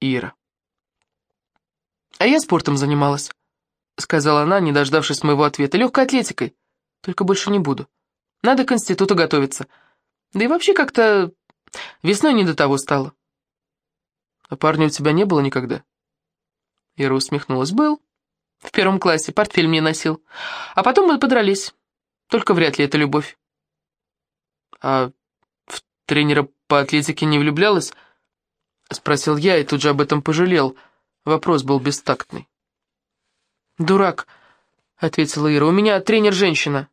Ира. «А я спортом занималась», — сказала она, не дождавшись моего ответа. «Легкой атлетикой. Только больше не буду. Надо к институту готовиться. Да и вообще как-то весной не до того стало». «А парня у тебя не было никогда?» Ира усмехнулась. «Был. В первом классе. Портфель мне носил. А потом мы подрались. Только вряд ли это любовь». «А в тренера по атлетике не влюблялась?» Спросил я и тут же об этом пожалел. Вопрос был бестактный. «Дурак», — ответила Ира, — «у меня тренер женщина».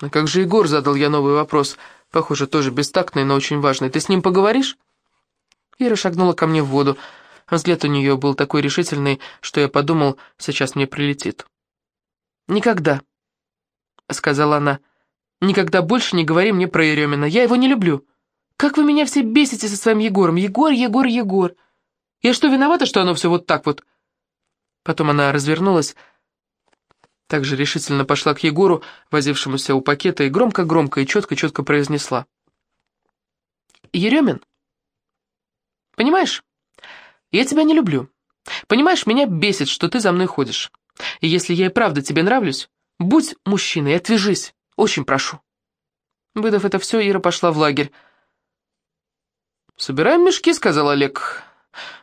«А как же Егор?» — задал я новый вопрос. Похоже, тоже бестактный, но очень важный. «Ты с ним поговоришь?» Ира шагнула ко мне в воду. Взгляд у нее был такой решительный, что я подумал, сейчас мне прилетит. «Никогда», — сказала она, — «никогда больше не говори мне про Еремина. Я его не люблю. Как вы меня все бесите со своим Егором. Егор, Егор, Егор. Я что, виновата, что оно все вот так вот?» Потом она развернулась, также решительно пошла к Егору, возившемуся у пакета, и громко-громко и четко-четко произнесла. «Еремин, понимаешь, я тебя не люблю. Понимаешь, меня бесит, что ты за мной ходишь. И если я и правда тебе нравлюсь, будь мужчиной, отвяжись, очень прошу». Выдав это все, Ира пошла в лагерь. «Собираем мешки», — сказал Олег.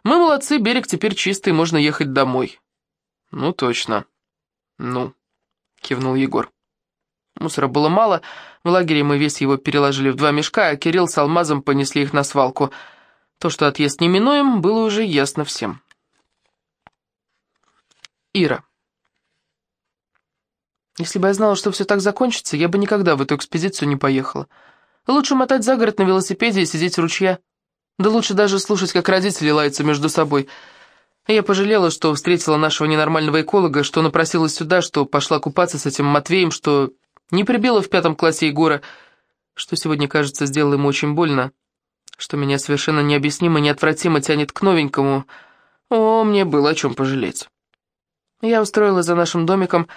«Мы молодцы, берег теперь чистый, можно ехать домой». «Ну, точно. Ну», — кивнул Егор. Мусора было мало, в лагере мы весь его переложили в два мешка, а Кирилл с Алмазом понесли их на свалку. То, что отъезд неминуем, было уже ясно всем. Ира. Если бы я знала, что все так закончится, я бы никогда в эту экспедицию не поехала. Лучше мотать за город на велосипеде и сидеть у ручья. Да лучше даже слушать, как родители лаются между собой. Я пожалела, что встретила нашего ненормального эколога, что напросилась сюда, что пошла купаться с этим Матвеем, что не прибила в пятом классе Егора, что сегодня, кажется, сделала ему очень больно, что меня совершенно необъяснимо, неотвратимо тянет к новенькому. О, мне было о чем пожалеть. Я устроилась за нашим домиком,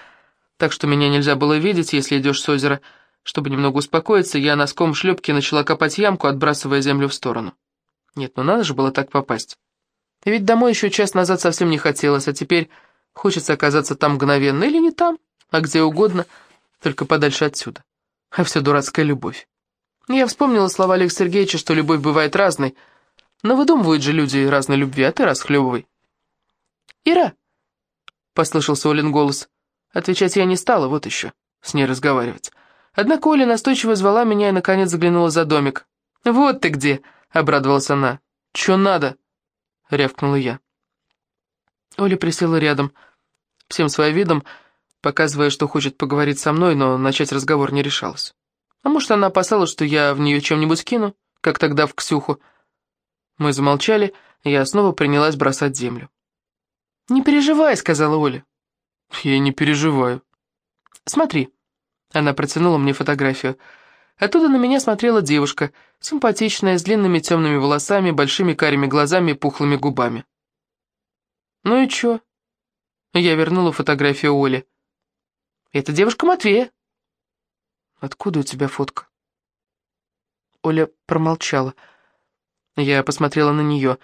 так что меня нельзя было видеть, если идешь с озера. Чтобы немного успокоиться, я носком шлепки начала копать ямку, отбрасывая землю в сторону. Нет, ну надо же было так попасть. И ведь домой еще час назад совсем не хотелось, а теперь хочется оказаться там мгновенно, или не там, а где угодно, только подальше отсюда. А все дурацкая любовь. Я вспомнила слова Олега Сергеевича, что любовь бывает разной, но выдумывают же люди разной любви, а ты расхлебывай. «Ира!» — послышался Олин голос. Отвечать я не стала, вот еще, с ней разговаривать. Однако Оля настойчиво звала меня и, наконец, заглянула за домик. «Вот ты где!» — обрадовалась она. «Чё надо?» — рявкнула я. Оля присела рядом, всем своим видом, показывая, что хочет поговорить со мной, но начать разговор не решалась. А может, она опасалась, что я в нее чем-нибудь кину, как тогда в Ксюху. Мы замолчали, и я снова принялась бросать землю. «Не переживай», — сказала Оля. «Я не переживаю». «Смотри». Она протянула мне фотографию. Оттуда на меня смотрела девушка, симпатичная, с длинными темными волосами, большими карими глазами и пухлыми губами. «Ну и чё?» Я вернула фотографию Оле. «Это девушка Матвея». «Откуда у тебя фотка?» Оля промолчала. Я посмотрела на нее.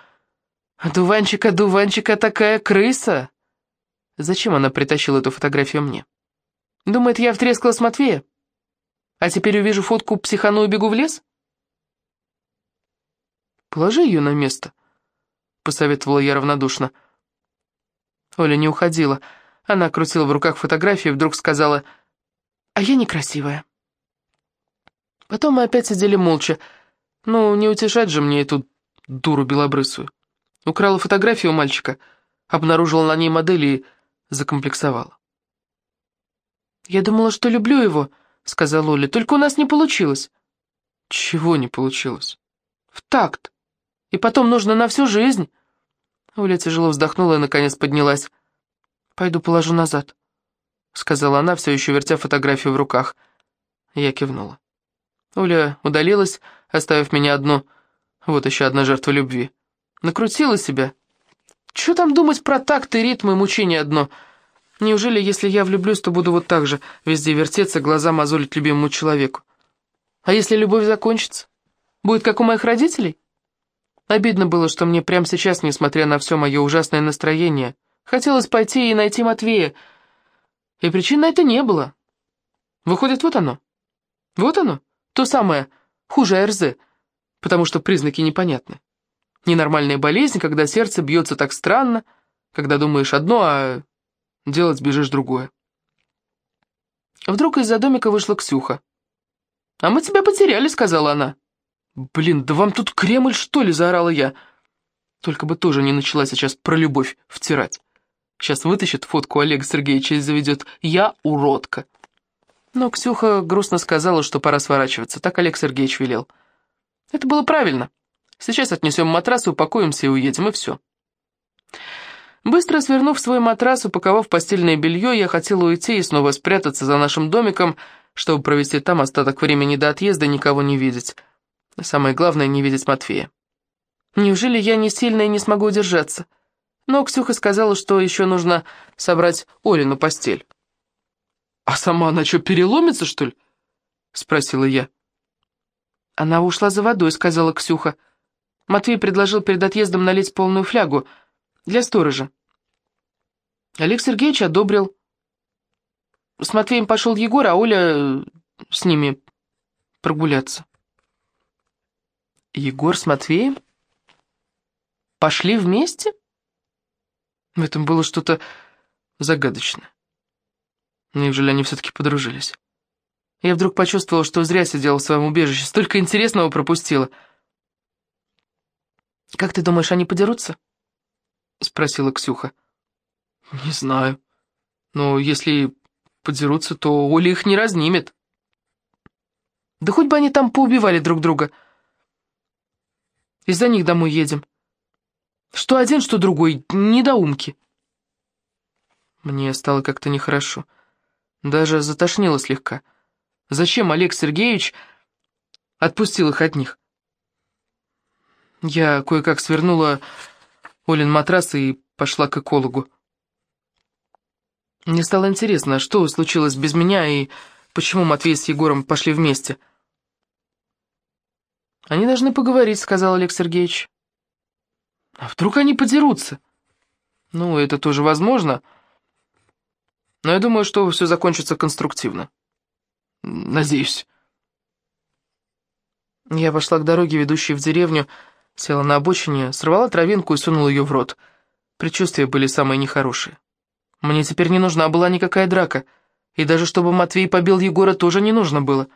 «Дуванчика, дуванчика, такая крыса!» Зачем она притащила эту фотографию мне? Думает, я втрескалась Матвея? А теперь увижу фотку, психану и бегу в лес? Положи ее на место, посоветовала я равнодушно. Оля не уходила. Она крутила в руках фотографию и вдруг сказала, «А я некрасивая». Потом мы опять сидели молча. Ну, не утешать же мне эту дуру белобрысую. Украла фотографию у мальчика, обнаружила на ней модель и закомплексовала. «Я думала, что люблю его», сказала Оля, — «только у нас не получилось». «Чего не получилось?» «В такт. И потом нужно на всю жизнь». Оля тяжело вздохнула и, наконец, поднялась. «Пойду положу назад», — сказала она, все еще вертя фотографию в руках. Я кивнула. Оля удалилась, оставив меня одну. Вот еще одна жертва любви. Накрутила себя. Чего там думать про такт и ритм и мучение одно — Неужели, если я влюблюсь, то буду вот так же везде вертеться, глаза мозолить любимому человеку? А если любовь закончится? Будет как у моих родителей? Обидно было, что мне прямо сейчас, несмотря на все мое ужасное настроение, хотелось пойти и найти Матвея, и причин на это не было. Выходит, вот оно. Вот оно, то самое, хуже АРЗ, потому что признаки непонятны. Ненормальная болезнь, когда сердце бьется так странно, когда думаешь одно, а делать бежишь другое. Вдруг из-за домика вышла Ксюха. «А мы тебя потеряли», — сказала она. «Блин, да вам тут Кремль, что ли?» — заорала я. Только бы тоже не начала сейчас про любовь втирать. Сейчас вытащит фотку Олега Сергеевича и заведет «Я уродка». Но Ксюха грустно сказала, что пора сворачиваться. Так Олег Сергеевич велел. Это было правильно. Сейчас отнесем матрас, упакуемся и уедем, и все. Быстро свернув свой матрас, упаковав постельное белье, я хотела уйти и снова спрятаться за нашим домиком, чтобы провести там остаток времени до отъезда и никого не видеть. Самое главное, не видеть Матвея. Неужели я не сильно и не смогу удержаться? Но Ксюха сказала, что еще нужно собрать Олину постель. «А сама она что, переломится, что ли?» — спросила я. «Она ушла за водой», — сказала Ксюха. Матвей предложил перед отъездом налить полную флягу для сторожа. Олег Сергеевич одобрил. С Матвеем пошел Егор, а Оля с ними прогуляться. Егор с Матвеем? Пошли вместе? В этом было что-то загадочное. Неужели они все-таки подружились? Я вдруг почувствовала, что зря сидела в своем убежище, столько интересного пропустила. «Как ты думаешь, они подерутся?» — спросила Ксюха. «Не знаю. Но если подерутся, то Оля их не разнимет». «Да хоть бы они там поубивали друг друга. Из-за них домой едем. Что один, что другой, недоумки». Мне стало как-то нехорошо. Даже затошнило слегка. Зачем Олег Сергеевич отпустил их от них? Я кое-как свернула Олин матрас и пошла к экологу. Мне стало интересно, что случилось без меня и почему Матвей с Егором пошли вместе. «Они должны поговорить», — сказал Олег Сергеевич. «А вдруг они подерутся?» «Ну, это тоже возможно, но я думаю, что все закончится конструктивно». Надеюсь. Я пошла к дороге, ведущей в деревню, села на обочине, сорвала травинку и сунула ее в рот. Предчувствия были самые нехорошие. Мне теперь не нужна была никакая драка, и даже чтобы Матвей побил Егора, тоже не нужно было.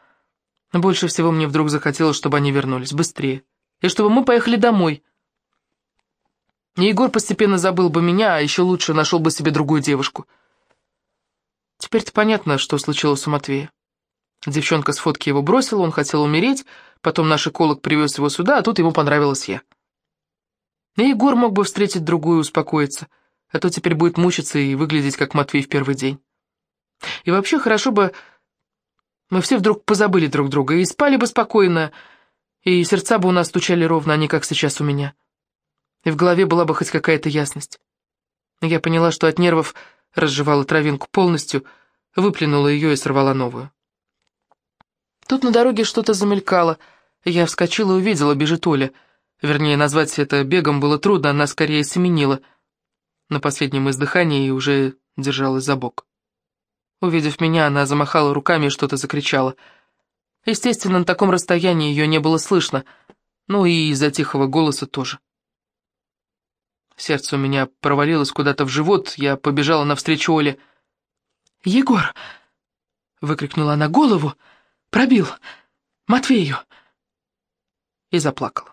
Больше всего мне вдруг захотелось, чтобы они вернулись быстрее, и чтобы мы поехали домой. И Егор постепенно забыл бы меня, а еще лучше нашел бы себе другую девушку. Теперь-то понятно, что случилось у Матвея. Девчонка с фотки его бросила, он хотел умереть, потом наш эколог привез его сюда, а тут ему понравилась я. И Егор мог бы встретить другую и успокоиться, а то теперь будет мучиться и выглядеть как Матвей в первый день. И вообще хорошо бы мы все вдруг позабыли друг друга и спали бы спокойно, и сердца бы у нас стучали ровно, а не как сейчас у меня. И в голове была бы хоть какая-то ясность. Я поняла, что от нервов разжевала травинку полностью, выплюнула ее и сорвала новую. Тут на дороге что-то замелькало. Я вскочила и увидела, бежит Оля. Вернее, назвать это бегом было трудно, она скорее семенила. На последнем издыхании уже держалась за бок. Увидев меня, она замахала руками и что-то закричала. Естественно, на таком расстоянии ее не было слышно, ну и из-за тихого голоса тоже. Сердце у меня провалилось куда-то в живот, я побежала навстречу Оле. «Егор!» — выкрикнула она голову — Пробил! Матвею!» И заплакала.